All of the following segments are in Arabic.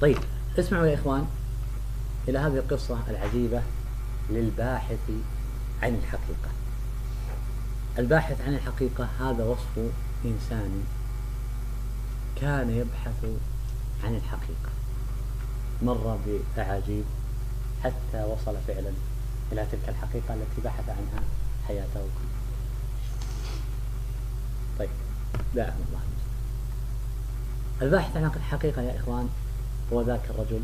طيب اسمعوا يا إخوان إلى هذه القصة العجيبة للباحث عن الحقيقة. الباحث عن الحقيقة هذا وصف إنسان كان يبحث عن الحقيقة. مر بأعاجيب حتى وصل فعلا إلى تلك الحقيقة التي بحث عنها حياته. كلها طيب دعهم الله. الباحث عن الحقيقة يا إخوان هو ذاك الرجل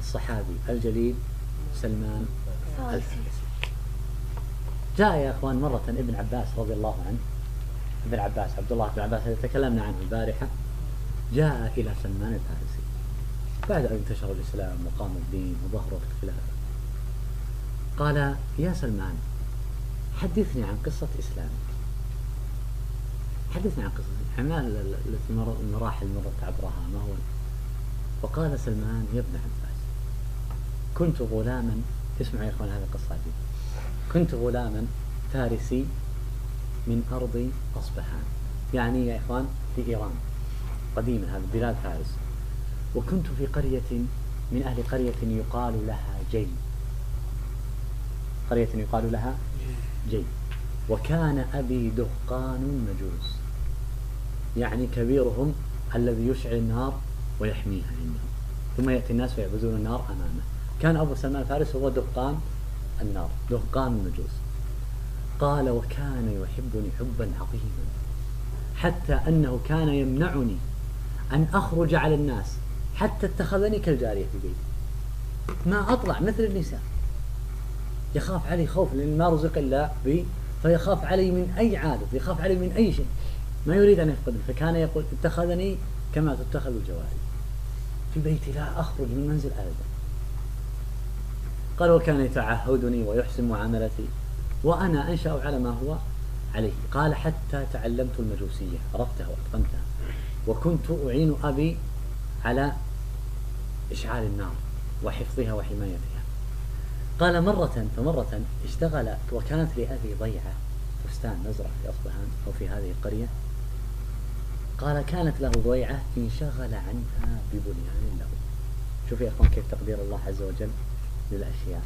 الصحابي الجليل سلمان الفارسي. جاء يا إخوان مرة ابن عباس رضي الله عنه ابن عباس عبد الله بن عباس تكلمنا عنه البارحة جاء إلى سلمان الفارسي. بعد أن انتشر الإسلام وقام الدين وظهرت الخلافة. قال يا سلمان حدثني عن قصة إسلامك حدثني عن قصة أعمال التي المراحل مرت عبرها ما هو؟ وقال سلمان يا ابن عباس كنت غلاما اسمعوا يا أخوان هذه القصة عجيبة. كنت غلاما فارسي من أرض أصبحان. يعني يا إخوان في إيران. قديما هذا بلاد فارس. وكنت في قرية من أهل قرية يقال لها جي قرية يقال لها جي وكان أبي دهقان مجوس. يعني كبيرهم الذي يشعل النار ويحميها عندهم ثم يأتي الناس فيعبدون النار أمامه. كان أبو سلمان الفارس هو دهقان النار دهقان النجوس. قال وكان يحبني حبا عظيما حتى أنه كان يمنعني أن أخرج على الناس حتى اتخذني كالجارية في بيتي ما أطلع مثل النساء. يخاف علي خوف لأن ما رزق إلا بي فيخاف علي من أي عادة يخاف علي من أي شيء. ما يريد أن يفقدني فكان يقول اتخذني كما تتخذ الجواري. في بيتي لا أخرج من منزل أبدا. قال وكان يتعهدني ويحسن معاملتي وأنا أنشأ على ما هو عليه. قال حتى تعلمت المجوسية عرفتها وأتقنتها. وكنت أعين أبي على إشعال النار وحفظها وحمايتها. قال مرة فمرة اشتغل وكانت لأبي ضيعة فستان نزرع في أصبهان أو في هذه القرية. قال كانت له ضيعة انشغل عنها ببنيان له. شوف يا أخوان كيف تقدير الله عز وجل للأشياء.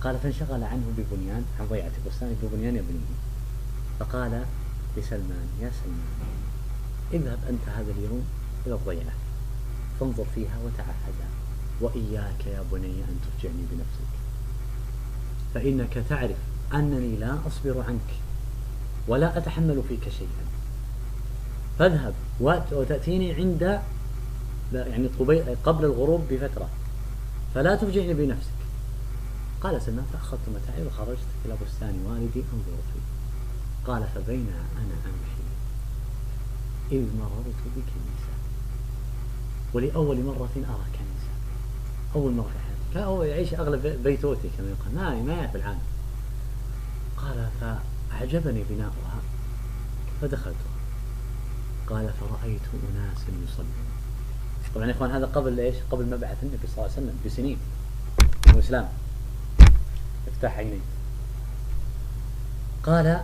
قال فانشغل عنه ببنيان عن ضيعة البستان ببنيان يبنيه فقال لسلمان يا سلمان اذهب أنت هذا اليوم إلى الضيعة فانظر فيها وتعهدها وإياك يا بني أن ترجعني بنفسك. فإنك تعرف أنني لا أصبر عنك ولا أتحمل فيك شيئا. فاذهب وتأتيني عند يعني قبل الغروب بفترة. فلا تفجعني بنفسك. قال سلمان فأخذت متاعي وخرجت إلى بستان والدي أنظر فيه. قال فبين أنا أمشي إذ مررت بكنيسة ولأول مرة أرى كنيسة أول مرة في حياتي كان هو يعيش أغلب بيتوتي كما يقال. ما ما يعرف العالم. قال فأعجبني بناؤها. فدخلتها قال فرأيت أناس يصلون. طبعا يا إخوان هذا قبل إيش؟ قبل مبعث النبي صلى الله عليه وسلم بسنين. الاسلام افتح عيني قال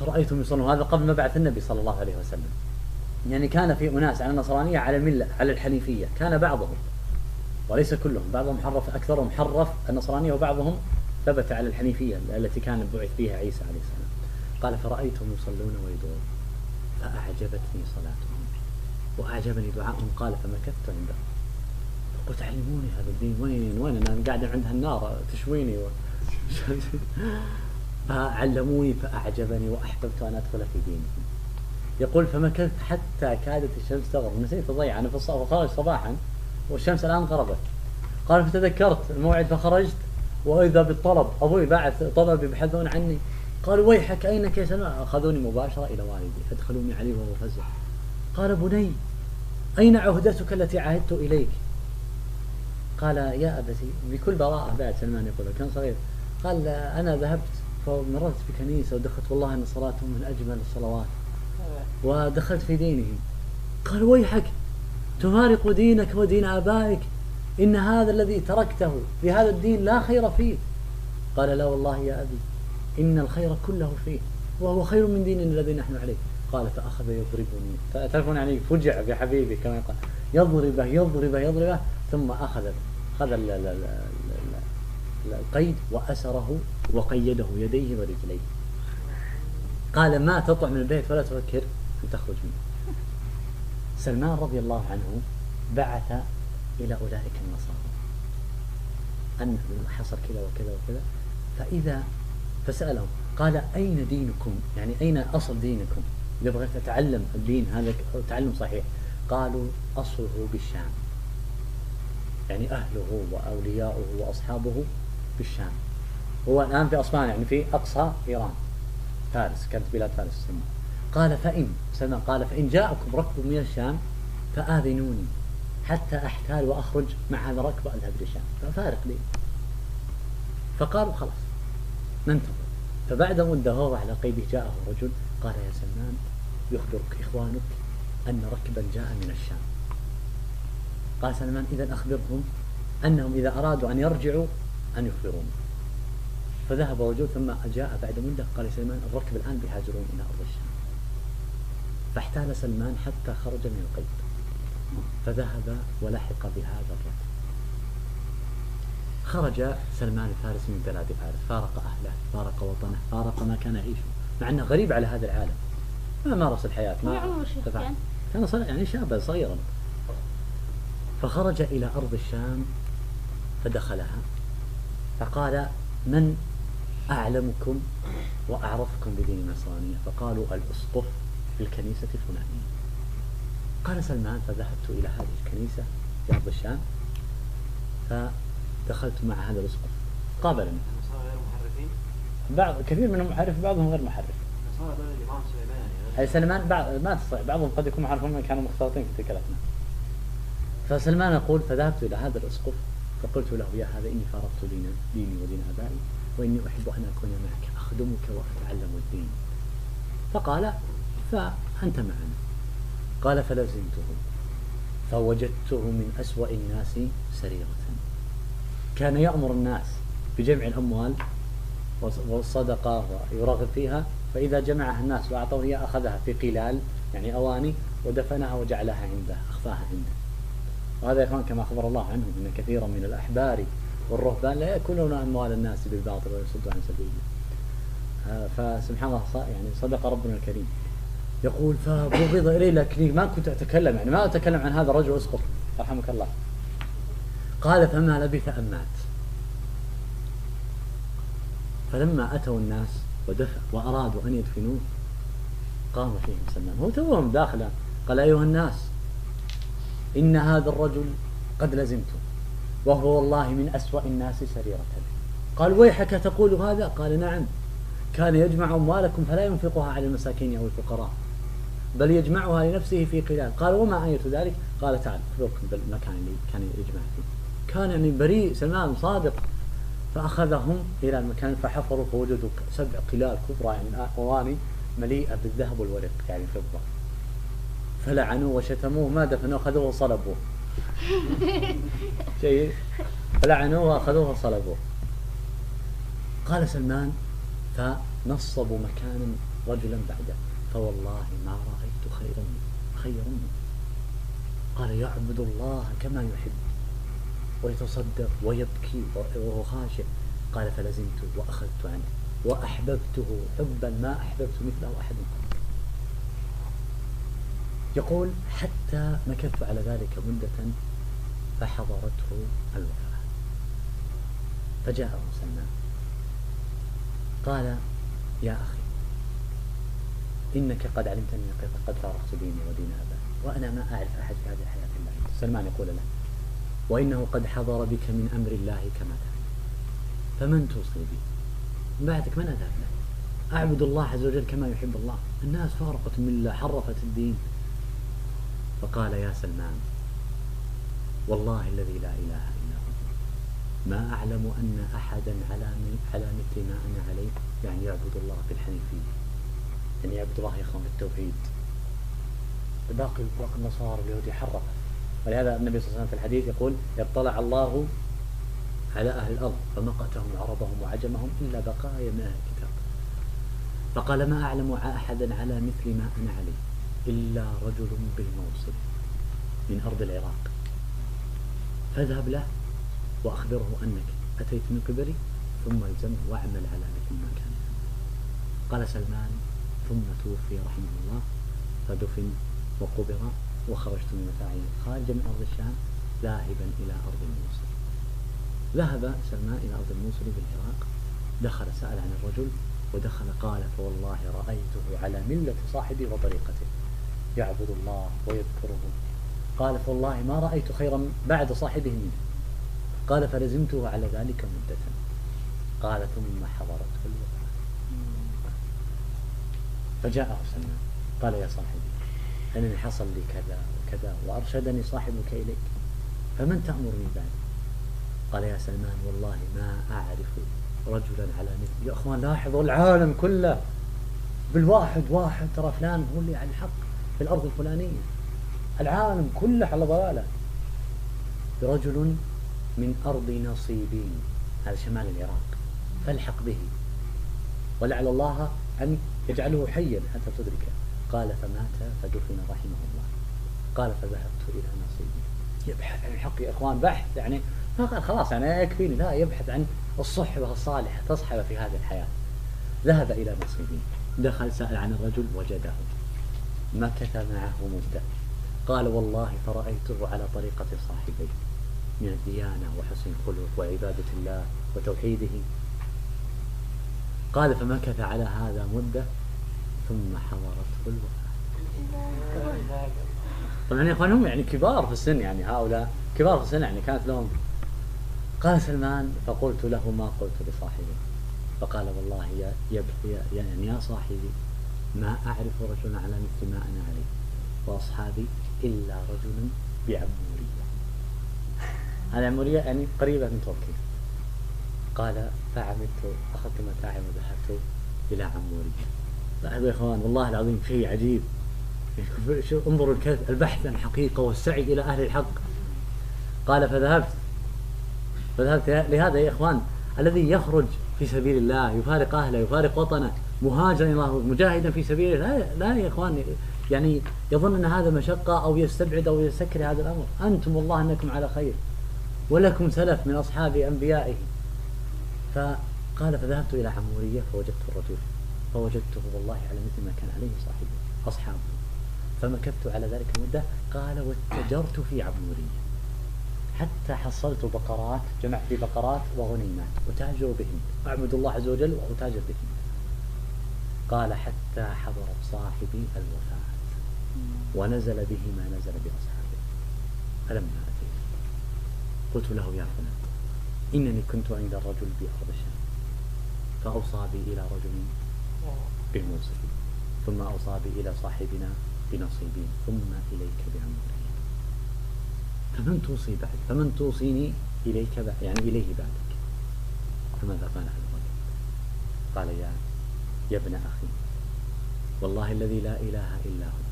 فرأيتهم يصلون. هذا قبل مبعث النبي صلى الله عليه وسلم. يعني كان في أناس على النصرانية على الملة على الحنيفية. كان بعضهم وليس كلهم بعضهم حرف أكثرهم حرف النصرانية وبعضهم ثبت على الحنيفية التي كان بعث فيها عيسى عليه السلام. قال فرأيتهم يصلون ويدعون. فأعجبتني صلاتهم. وأعجبني دعائهم قال فمكثت عنده قلت علموني هذا الدين وين وين؟ أنا قاعد عند النار تشويني و... فعلموني فأعجبني وأحببت أن أدخل في دينهم. يقول فمكثت حتى كادت الشمس تغرب. نسيت أضيع أنا في الصباح صباحا والشمس الآن غربت. قال فتذكرت الموعد فخرجت وإذا بالطلب أبوي بعث طلب يبحثون عني. قالوا ويحك أينك يا سلمان أخذوني مباشرة إلى والدي أدخلوني عليه وهو فزع. قال بني أين عهدتك التي عهدت إليك؟ قال يا أبتي بكل براءة بعد سلمان يقول كان صغير. قال أنا ذهبت فمررت بكنيسة ودخلت والله أن صلاتهم من أجمل الصلوات. ودخلت في دينهم قال ويحك تفارق دينك ودين آبائك. إن هذا الذي تركته في هذا الدين لا خير فيه. قال لا والله يا أبي. إن الخير كله فيه. وهو خير من ديننا الذي نحن عليه. قال فأخذ يضربني. فتعرفون يعني فجع بحبيبي كما يقال يضربه يضربه يضربه ثم أخذ أخذ القيد وأسره وقيده يديه ورجليه. قال ما تطلع من البيت ولا تفكر أن تخرج منه. سلمان رضي الله عنه بعث إلى أولئك النصارى. أن حصل كذا وكذا وكذا. فإذا فسألهم قال أين دينكم؟ يعني أين أصل دينكم؟ إذا بغيت أتعلم الدين هذا تعلم صحيح. قالوا أصله بالشام. يعني أهله وأولياؤه وأصحابه بالشام. هو الآن في أصفهان يعني في أقصى إيران. فارس كانت بلاد فارس تسمى قال فإن سلمان قال فإن جاءكم ركب من الشام فآذنوني حتى أحتال وأخرج مع هذا الركب أذهب للشام ففارق لي فقالوا خلاص. ننتظر فبعد مدة وهو على قيده جاءه رجل قال يا سلمان يخبرك إخوانك أن ركبا جاء من الشام. قال سلمان إذا أخبرهم أنهم إذا أرادوا أن يرجعوا أن يخبرون. فذهب رجل ثم جاء بعد مدة قال سلمان الركب الآن بيهاجرون إلى أرض الشام. فاحتال سلمان حتى خرج من القيد فذهب ولحق بهذا الركب. خرج سلمان الفارسي من بلاد فارس فارق أهله فارق وطنه فارق ما كان يعيشه مع أنه غريب على هذا العالم. ما مارس الحياة ما كان صغير يعني شابا صغيرا فخرج إلى أرض الشام فدخلها. فقال من أعلمكم وأعرفكم بدين النصرانية فقالوا الأسقف في الكنيسة الفلانية. قال سلمان فذهبت إلى هذه الكنيسة في أرض الشام. فدخلت مع هذا الأسقف. قابلني؟ بعض كثير منهم محرف بعضهم غير محرف. سلمان بعض ما تستطيع بعضهم قد يكون محرفون كانوا مختلطين في تلك الأثناء فسلمان يقول فذهبت إلى هذا الأسقف فقلت له يا هذا إني فارقت دين ديني ودين آبائي وإني أحب أن أكون معك أخدمك وأتعلم الدين. فقال فأنت معنا. قال فلزمته. فوجدته من أسوأ الناس سريرة. كان يأمر الناس بجمع الأموال والصدقة ويرغب فيها فإذا جمعها الناس وأعطوه إياه أخذها في قلال يعني أواني ودفنها وجعلها عنده أخفاها عنده. وهذا يا إخوان كما أخبر الله عنه أن كثيرا من الأحبار والرهبان لا يأكلون أموال الناس بالباطل ويصدوا عن سبيل الله فسبحان الله يعني صدق ربنا الكريم. يقول فبغض إلي لكني ما كنت أتكلم يعني ما أتكلم عن هذا الرجل اسقط رحمك الله. قال فما لبث أن مات. فلما أتوا الناس ودفع وأرادوا أن يدفنوه قام فيهم سلمان هو توهم داخله قال أيها الناس إن هذا الرجل قد لزمته وهو والله من أسوأ الناس سريرة قال ويحك تقول هذا؟ قال نعم. كان يجمع أموالكم فلا ينفقها على المساكين أو الفقراء بل يجمعها لنفسه في قلال قال وما آية ذلك؟ قال تعال أخبركم بالمكان اللي كان يجمع فيه. كان يعني بريء سلمان صادق. فأخذهم إلى المكان فحفروا فوجدوا سبع قلال كبرى يعني أواني مليئة بالذهب والورق يعني فضة. فلعنوه وشتموه ما دفنوه أخذوه وصلبوه. جيد؟ فلعنوه وأخذوه وصلبوه. قال سلمان فنصبوا مكانا رجلا بعده. فوالله ما رأيت خيرا خيرا قال يعبد الله كما يحب. ويتصدق ويبكي وهو خاشع قال فلزمت وأخذت عنه وأحببته حبا ما أحببت مثله أحد قبل يقول حتى مكثت على ذلك مدة فحضرته الوفاة. فجاءه سلمان قال يا أخي إنك قد علمت أني قد فارقت ديني ودين أبائي وأنا ما أعرف أحد في هذه الحياة إلا أنت. سلمان يقول له وإنه قد حضر بك من أمر الله كما تعلم. فمن توصي بي؟ بعدك من أذهب له؟ أعبد الله عز وجل كما يحب الله. الناس فارقت من الله حرفت الدين. فقال يا سلمان والله الذي لا إله إلا هو. ما أعلم أن أحدا على على مثل ما أنا عليه يعني يعبد الله بالحنيفية يعني يعبد الله يا بالتوحيد باقي باقي النصارى اليهود حرفت. ولهذا النبي صلى الله عليه وسلم في الحديث يقول اطلع الله على أهل الأرض فمقتهم عربهم وعجمهم إلا بقايا من أهل الكتاب. فقال ما أعلم أحدا على مثل ما أنا عليه إلا رجل بالموصل من أرض العراق. فاذهب له وأخبره أنك أتيت من قبلي ثم الزمه واعمل على مثل ما كان. قال سلمان ثم توفي رحمه الله فدفن وقبر وخرجت من متاعي خارجا من أرض الشام ذاهبا إلى أرض الموصل. ذهب سلمان إلى أرض الموصل بالعراق دخل سأل عن الرجل ودخل قال فوالله رأيته على ملة صاحبي وطريقته. يعبد الله ويذكره. قال فوالله ما رأيت خيرا بعد صاحبه منه. قال فلزمته على ذلك مدة. قال ثم حضرته الوفاة. فجاءه سلمان قال يا صاحبي أنني حصل لي كذا وكذا وأرشدني صاحبك إليك. فمن تأمرني بعد؟ قال يا سلمان والله ما أعرف رجلا على مثل. يا أخوان لاحظوا العالم كله. بالواحد واحد ترى فلان هو اللي على الحق في الأرض الفلانية. العالم كله على ضلاله. برجل من أرض نصيبين هذا شمال العراق. فالحق به. ولعل الله أن يجعله حيا حتى تدركه. قال فمات فدفن رحمه الله. قال فذهبت إلى نصيبي. يبحث عن الحق يا إخوان بحث يعني ما قال خلاص يعني يكفيني لا يبحث عن الصحبة الصالحة تصحب في هذه الحياة. ذهب إلى نصيبي. دخل سأل عن الرجل وجده. مكث معه مدة. قال والله فرأيته على طريقة صاحبي. من الديانة وحسن الخلق وعبادة الله وتوحيده. قال فمكث على هذا مدة. ثم حضرته الوفاة. طبعا يا اخوان هم يعني كبار في السن يعني هؤلاء كبار في السن يعني كانت لهم. قال سلمان فقلت له ما قلت لصاحبي. فقال والله يا يا يعني يا صاحبي ما أعرف رجلا على مثل ما أنا عليه وأصحابي إلا رجل بعمورية. هذه عمورية يعني قريبة من تركيا. قال فعملت أخذت متاعي وذهبت إلى عمورية. لاحظوا يا إخوان والله العظيم شيء عجيب. انظروا البحث عن حقيقة والسعي إلى أهل الحق. قال فذهبت. فذهبت لهذا يا إخوان الذي يخرج في سبيل الله يفارق أهله يفارق وطنه مهاجرا الله مجاهدا في سبيله لا, لا يا إخوان يعني يظن أن هذا مشقة أو يستبعد أو يستكره هذا الأمر. أنتم والله أنكم على خير ولكم سلف من أصحاب أنبيائه. فقال فذهبت إلى عمورية فوجدت الرجل. فوجدته والله على مثل ما كان عليه صاحبه أصحابه. فمكثت على ذلك المدة قال واتجرت في عمورية حتى حصلت بقرات جمعت لي بقرات وغنيمات. وتاجر بهن أعبد الله عز وجل وأتاجر بهن قال حتى حضرت صاحبي الوفاة. ونزل به ما نزل بأصحابه. فلما أتيت قلت له يا فلان إنني كنت عند الرجل بأرض الشام فأوصى بي إلى رجل بالموصل ثم أوصى إلى صاحبنا بنصيبين. ثم إليك بأمرين. فمن توصي بعد؟ فمن توصيني إليك بعد؟ يعني إليه بعدك. فماذا قال هذا الرجل؟ قال يا يا ابن أخي والله الذي لا إله إلا هو.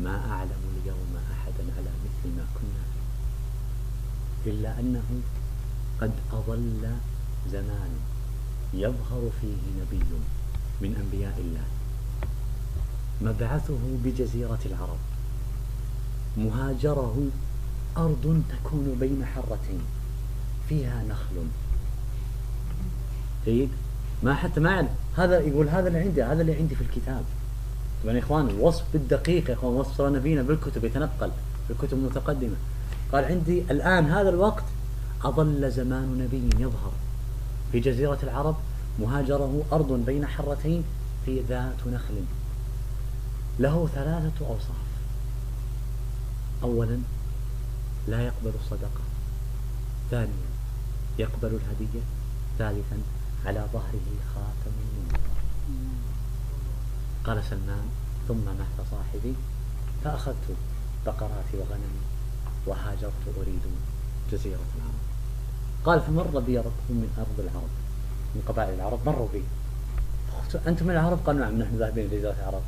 ما أعلم اليوم أحدا على مثل ما كنا فيه. إلا أنه قد أظل زمان يظهر فيه نبي من أنبياء الله. مبعثه بجزيرة العرب. مهاجره أرض تكون بين حرتين. فيها نخل. جيد. ما حتى ما يعلم هذا يقول هذا اللي عندي هذا اللي عندي في الكتاب. طبعا يا إخوان الوصف بالدقيق يا إخوان وصف نبينا بالكتب يتنقل في الكتب المتقدمة. قال عندي الآن هذا الوقت أظل زمان نبي يظهر. في جزيرة العرب مهاجره أرض بين حرتين في ذات نخل له ثلاثة أوصاف. اولا لا يقبل الصدقة. ثانيا يقبل الهدية. ثالثا على ظهره خاتم من قال سلمان ثم مات صاحبي فأخذت بقراتي وغنمي وهاجرت أريد جزيرة العرب قال فمر بي ركب من أرض العرب؟ من قبائل العرب مروا بي. أنتم من العرب؟ قالوا نعم نحن ذاهبين لجزيرة العرب.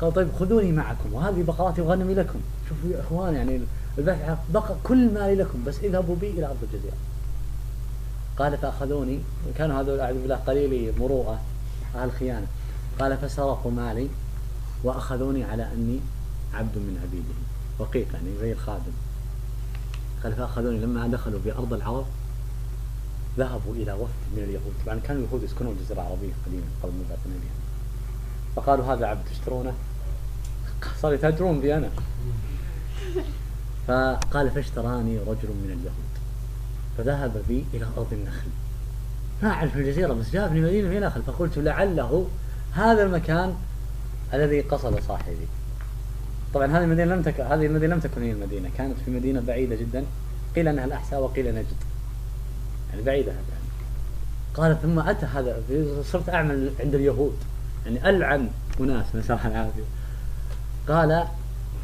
قال طيب خذوني معكم وهذه بقراتي وغنمي لكم. شوفوا يا إخوان يعني البحث بقى كل مالي لكم بس اذهبوا بي إلى أرض الجزيرة. قال فأخذوني كانوا هذول أعوذ بالله قليلي مروءة أهل خيانة. قال فسرقوا مالي وأخذوني على أني عبد من عبيدهم رقيق يعني زي الخادم. قال فأخذوني لما دخلوا بأرض العرب ذهبوا إلى وفد من اليهود. طبعا كانوا اليهود يسكنون الجزيرة العربية قديما قبل مبعث النبي. فقالوا هذا عبد تشترونه؟ صاروا يتاجرون بي أنا. فقال فاشتراني رجل من اليهود. فذهب بي إلى أرض النخل. ما أعرف الجزيرة بس جابني مدينة في نخل فقلت لعله هذا المكان الذي قصد صاحبي. طبعا هذه المدينة لم تكن هذه المدينة لم تكن هي المدينة كانت في مدينة بعيدة جدا. قيل أنها الأحساء وقيل نجد. يعني بعيدة يعني قال ثم أتى هذا صرت أعمل عند اليهود يعني ألعن أناس نسأل العافية. قال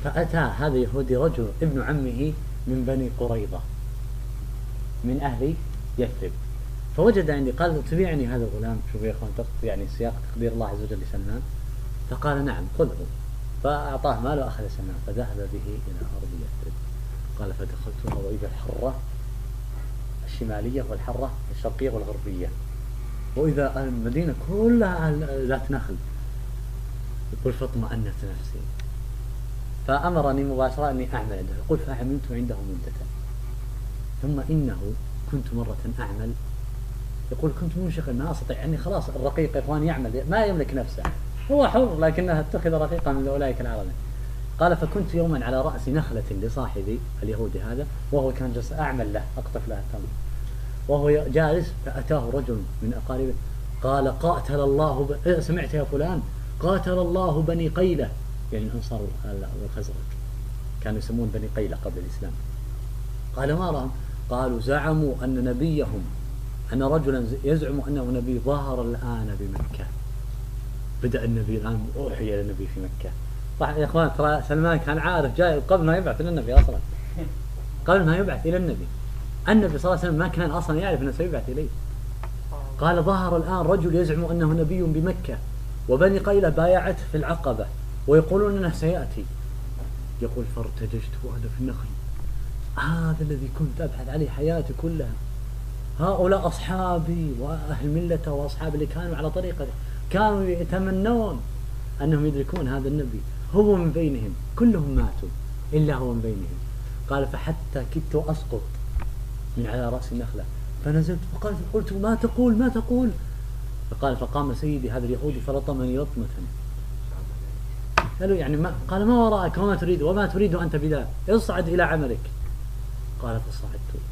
فأتى هذا يهودي رجل ابن عمه من بني قريظة من أهل يثرب. فوجد عندي قال تبيعني هذا الغلام؟ شوف يا إخوان يعني سياق تقدير الله عز وجل لسلمان. فقال نعم خذه. فأعطاه مال وأخذ سلمان فذهب به إلى أرض يثرب. قال فدخلتها وإذا الحرة الشمالية والحرة الشرقية والغربية. وإذا المدينة كلها ذات نخل يقول فاطمأنت نفسي. فأمرني مباشرة أني أعمل عنده يقول فعملت عنده مدة. ثم إنه كنت مرة أعمل. يقول كنت منشغل ما أستطيع يعني خلاص الرقيق يا إخوان يعمل ما يملك نفسه. هو حر لكنها اتخذ رقيقا من أولئك العرب قال فكنت يوما على رأس نخلة لصاحبي اليهودي هذا وهو كان جالس أعمل له أقطف له التمر. وهو جالس فأتاه رجل من أقاربه قال قاتل الله ب... إيه، سمعت يا فلان؟ قاتل الله بني قيلة. يعني الأنصار والخزرج كانوا يسمون بني قيلة قبل الإسلام. قال ما رأهم قالوا زعموا أن نبيهم أن رجلا يزعم أنه نبي ظهر الآن بمكة. بدأ النبي الآن أوحي إلى النبي في مكة. طبعا يا إخوان ترى سلمان كان عارف جاي قبل ما يبعث إلى النبي أصلا. قبل ما يبعث إلى النبي. النبي صلى الله عليه وسلم ما كان أصلا يعرف أنه سيبعث إليه. قال ظهر الآن رجل يزعم أنه نبي بمكة وبني قيلة بايعته في العقبة ويقولون أنه سيأتي. يقول فارتججت وأنا في النخل. هذا الذي كنت أبحث عليه حياتي كلها. هؤلاء أصحابي وأهل ملته وأصحاب اللي كانوا على طريقته كانوا يتمنون أنهم يدركون هذا النبي. هو من بينهم كلهم ماتوا إلا هو من بينهم. قال فحتى كدت أسقط. من على رأس النخلة. فنزلت فقال قلت ما تقول ما تقول؟ فقال فقام سيدي هذا اليهودي فلطمني لطمة قالوا يعني ما قال ما وراءك؟ وما تريد وما تريد أنت بذلك اصعد إلى عملك. قال فصعدت.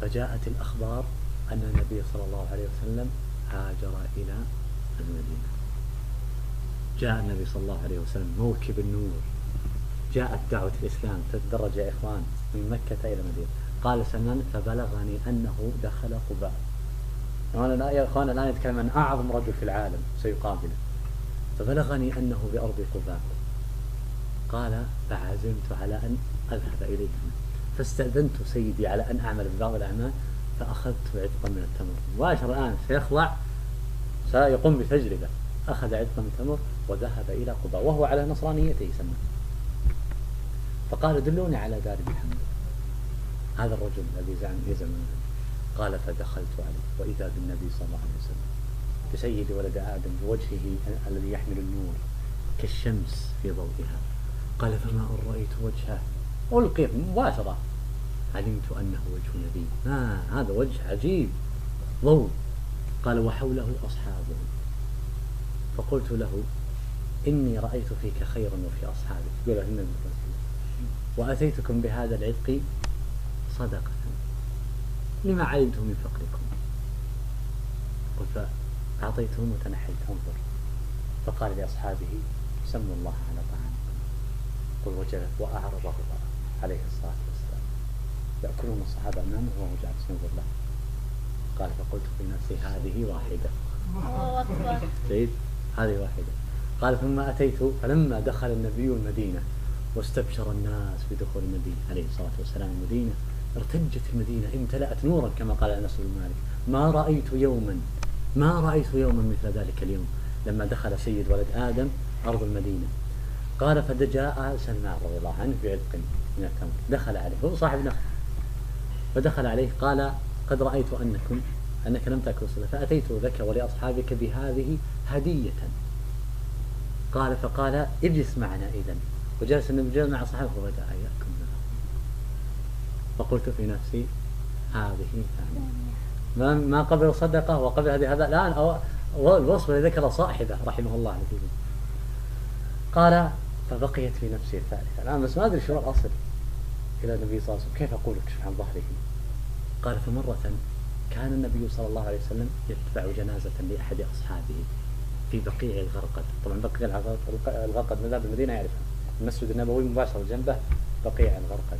فجاءت الأخبار أن النبي صلى الله عليه وسلم هاجر إلى المدينة. جاء النبي صلى الله عليه وسلم موكب النور. جاءت دعوة الإسلام تدرج يا إخوان من مكة إلى المدينة. قال سلمان فبلغني أنه دخل قباء. وأنا يا إخوان الآن يتكلم عن أعظم رجل في العالم سيقابله. فبلغني أنه بأرض قباء. قال فعزمت على أن أذهب إليهم فاستأذنت سيدي على أن أعمل ببعض الأعمال فأخذت عتقا من التمر. مباشرة الآن سيخضع سيقوم بتجربة. أخذ عتقا من التمر وذهب إلى قباء وهو على نصرانيته يسمى. فقال دلوني على دار محمد. هذا الرجل الذي زعم يزعم قال فدخلت عليه وإذا بالنبي صلى الله عليه وسلم. بسيد ولد آدم بوجهه الذي يحمل النور كالشمس في ضوئها. قال فما أن رأيت وجهه؟ ألقي مباشرة. علمت أنه وجه نبي. ما هذا وجه عجيب. ضوء. قال وحوله أصحابه. فقلت له إني رأيت فيك خيرا وفي أصحابك. يقول النبي وأتيتكم بهذا العتق صدقة. لما علمته من فقركم قلت فأعطيتهم وتنحيت انظر فقال لأصحابه سموا الله على طعامكم قل وجلت وأعرض غضب عليه الصلاة والسلام. يأكلون الصحابة أمامه وهو جالس ينظر له قال فقلت في نفسي هذه واحدة. جيد؟ هذه واحدة. قال ثم أتيت فلما دخل النبي المدينة واستبشر الناس بدخول النبي عليه الصلاة والسلام. المدينة ارتجت المدينة امتلأت نورا كما قال أنس بن مالك. ما رأيت يوما ما رأيت يوما مثل ذلك اليوم. لما دخل سيد ولد آدم أرض المدينة قال فجاء سلمان رضي الله عنه بعتق من التمر. دخل عليه هو صاحب نخل. فدخل عليه قال قد رأيت أنكم أنك لم تأكل صدقة فأتيت لك ولأصحابك بهذه هدية. قال فقال اجلس معنا إذا وجلس النبي مع صحابه وبدأ يأكل فقلت في نفسي هذه ما ما قبل صدقة وقبل هذه هذا الآن الوصف الذي ذكر صاحبه رحمه الله نتيجة قال فبقيت في نفسي الثالثة الآن بس ما أدري شو الأصل إلى النبي صلى الله عليه وسلم كيف أقول اكشف عن ظهره قال فمرة كان النبي صلى الله عليه وسلم يتبع جنازة لأحد أصحابه في بقيع الغرقد طبعا بقيع الغرقد من باب المدينة يعرفها المسجد النبوي مباشرة جنبه بقيع الغرقد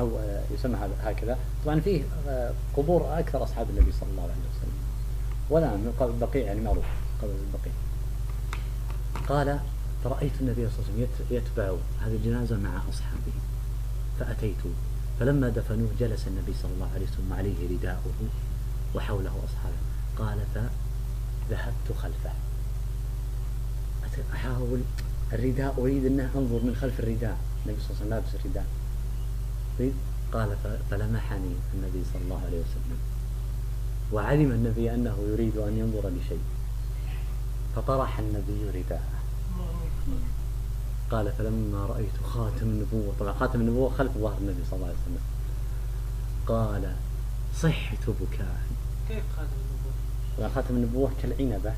أو يسمى هكذا. طبعا فيه آه، قبور أكثر أصحاب النبي صلى الله عليه وسلم. والآن بقيع يعني معروف قبل البقيع. قال فرأيت النبي صلى الله عليه وسلم يتبع هذه الجنازة مع أصحابه فأتيت. فلما دفنوه جلس النبي صلى الله عليه وسلم عليه رداؤه وحوله أصحابه قال فذهبت خلفه. أحاول الرداء أريد أن أنظر من خلف الرداء. النبي صلى الله عليه وسلم لابس الرداء. قال فلمحني النبي صلى الله عليه وسلم. وعلم النبي أنه يريد أن ينظر لشيء. فطرح النبي رداءه. قال فلما رأيت خاتم النبوة طبعا خاتم النبوة خلف ظهر النبي صلى الله عليه وسلم. قال صحت بكاء. كيف خاتم النبوة؟ طبعا خاتم النبوة كالعنبة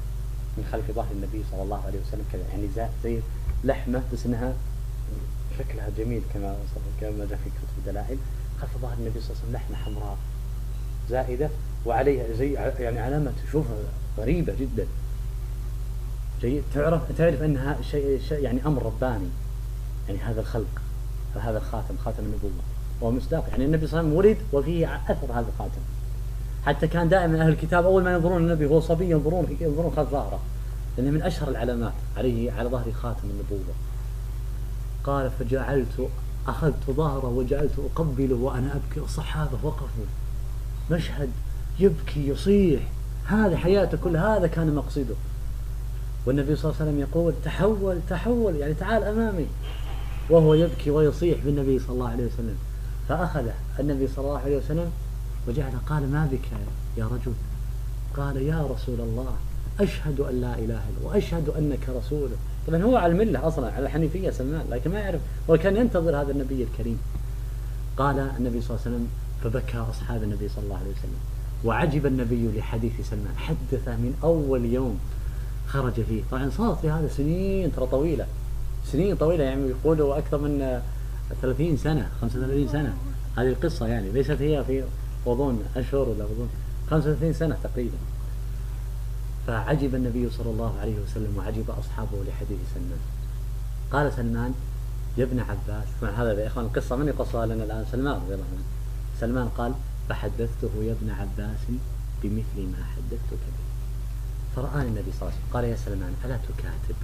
من خلف ظهر النبي صلى الله عليه وسلم كذا يعني زي لحمة بس انها شكلها جميل كما كما جاء في كتب الدلائل. خلف ظهر النبي صلى الله عليه وسلم لحمة حمراء زائدة وعليها زي يعني علامة تشوفها غريبة جدا. جيد. تعرف تعرف أنها شيء, شيء يعني أمر رباني. يعني هذا الخلق هذا الخاتم خاتم النبوة. وهو مصداق. يعني النبي صلى الله عليه وسلم ولد وفيه أثر هذا الخاتم. حتى كان دائما أهل الكتاب أول ما ينظرون النبي وهو صبي ينظرون ينظرون خلف ظهره. لأنه من أشهر العلامات عليه على ظهره خاتم النبوة. قال فجعلت أخذت ظهره وجعلت أقبله وأنا أبكي. الصحابة وقفوا. مشهد يبكي يصيح. هذه حياته كل هذا كان مقصده. والنبي صلى الله عليه وسلم يقول تحول تحول يعني تعال أمامي. وهو يبكي ويصيح بالنبي صلى الله عليه وسلم. فأخذه النبي صلى الله عليه وسلم وجعل قال ما بك يا رجل؟ قال يا رسول الله أشهد أن لا إله إلا وأشهد أنك رسوله طبعا هو على الملة أصلا على الحنيفية سلمان لكن ما يعرف. هو كان ينتظر هذا النبي الكريم. قال النبي صلى الله عليه وسلم فبكى أصحاب النبي صلى الله عليه وسلم. وعجب النبي لحديث سلمان. حدثه من أول يوم خرج فيه. طبعا صارت في هذا سنين ترى طويلة. سنين طويلة يعني يقولوا أكثر من 30 سنة 35 سنة. هذه القصة يعني ليست هي في غضون أشهر ولا غضون 35 سنة تقريبا. فعجب النبي صلى الله عليه وسلم وعجب أصحابه لحديث سلمان. قال سلمان يا ابن عباس. هذا يا إخوان القصة من يقصها لنا الآن؟ سلمان رضي الله عنه. سلمان قال فحدثته يا ابن عباس بمثل ما حدثتك به. فرآني النبي صلى الله عليه وسلم قال يا سلمان ألا تكاتب؟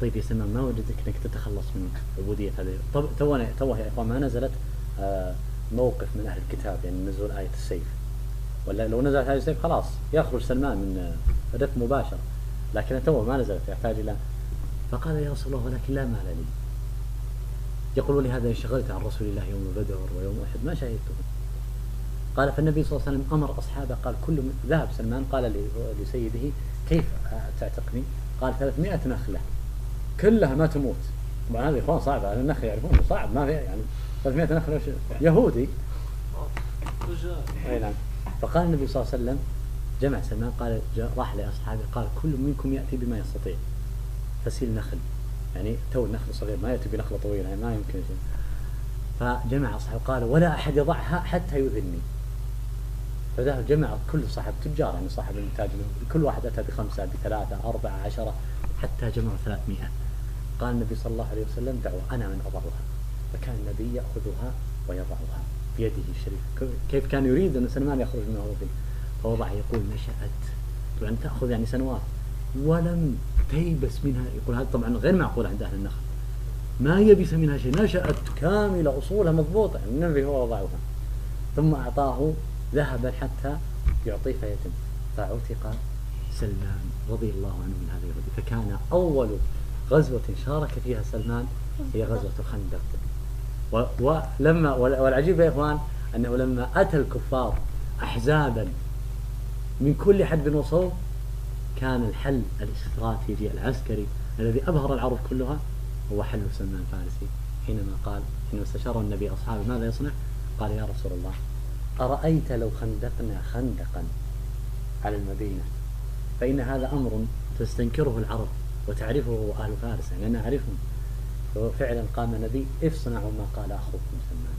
طيب يا سلمان ما وجدك أنك تتخلص من عبودية هذه؟ طب تونا توه يا إخوان ما نزلت آه موقف من أهل الكتاب يعني نزول آية السيف؟ ولا لو نزلت آية السيف خلاص يخرج سلمان من آه مباشرة لكن تو ما نزلت يحتاج إلى فقال يا رسول الله ولكن لا مال لي. يقول لي هذا انشغلت عن رسول الله يوم بدر ويوم أحد ما شهدته. قال فالنبي صلى الله عليه وسلم أمر أصحابه قال كل ذهب سلمان قال لسيده كيف تعتقني؟ قال 300 نخلة كلها ما تموت. طبعا هذه إخوان صعبة النخل يعرفون صعب ما في يعني 300 نخلة يهودي. أي نعم. فقال النبي صلى الله عليه وسلم جمع سلمان قال راح لأصحابه قال كل منكم يأتي بما يستطيع. فسيل نخل. يعني تو النخل صغير ما يأتي بنخلة طويلة يعني ما يمكن شيء. فجمع أصحابه قال ولا أحد يضعها حتى يؤذني. فذهب جمع كل صاحب تجار يعني صاحب الانتاج كل واحد أتى بخمسة بثلاثة أربعة عشرة حتى جمعوا 300 قال النبي صلى الله عليه وسلم دعوة أنا من اضعها فكان النبي يأخذها ويضعها بيده الشريف كيف كان يريد أن سلمان يخرج منه هو فوضع يقول نشأت طبعا تأخذ يعني سنوات. ولم تيبس منها. يقول هذا طبعا غير معقول عند أهل النخل. ما يبس منها شيء. نشأت كاملة أصولها مضبوطة. النبي هو وضعها. ثم أعطاه ذهبا حتى يعطيه فيتم. فعتق سلمان رضي الله عنه من هذه الغزوة فكان أول غزوة شارك فيها سلمان هي غزوة خندق ولما والعجيب يا إخوان أنه لما أتى الكفار أحزابا من كل حدب وصوب كان الحل الاستراتيجي العسكري الذي أبهر العرب كلها هو حل سلمان الفارسي. حينما قال حينما استشار النبي أصحابه ماذا يصنع؟ قال يا رسول الله أرأيت لو خندقنا خندقا على المدينة؟ فإن هذا أمر تستنكره العرب وتعرفه أهل فارس يعني أنا أعرفهم. وفعلا قام النبي اصنعوا ما قال أخوكم سلمان.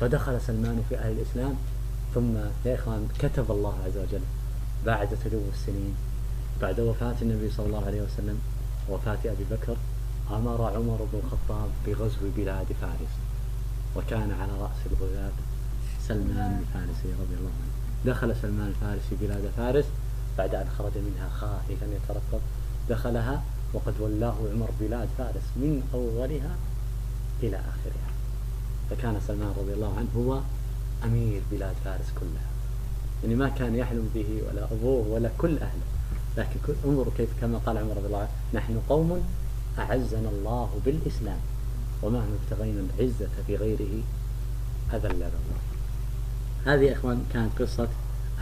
فدخل سلمان في أهل الإسلام ثم يا إخوان كتب الله عز وجل بعد تلو السنين بعد وفاة النبي صلى الله عليه وسلم وفاة أبي بكر أمر عمر بن الخطاب بغزو بلاد فارس وكان على رأس الغزاة سلمان الفارسي رضي الله عنه. دخل سلمان الفارسي بلاد فارس بعد أن خرج منها خائفا يترقب دخلها وقد ولاه عمر بلاد فارس من أولها إلى آخرها. فكان سلمان رضي الله عنه هو أمير بلاد فارس كلها. يعني ما كان يحلم به ولا أبوه ولا كل أهله. لكن انظروا كيف كما قال عمر رضي الله عنه نحن قوم أعزنا الله بالإسلام ومهما ابتغينا العزة في غيره. أذلنا الله هذه يا إخوان كانت قصة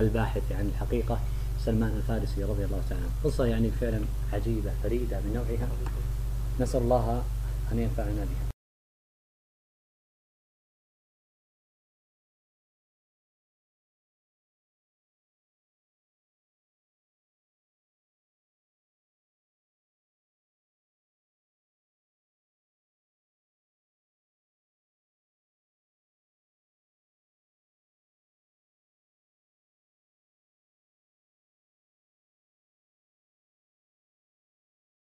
الباحث عن الحقيقة سلمان الفارسي رضي الله تعالى عنه. قصة يعني فعلا عجيبة فريدة من نوعها نسأل الله أن ينفعنا بها.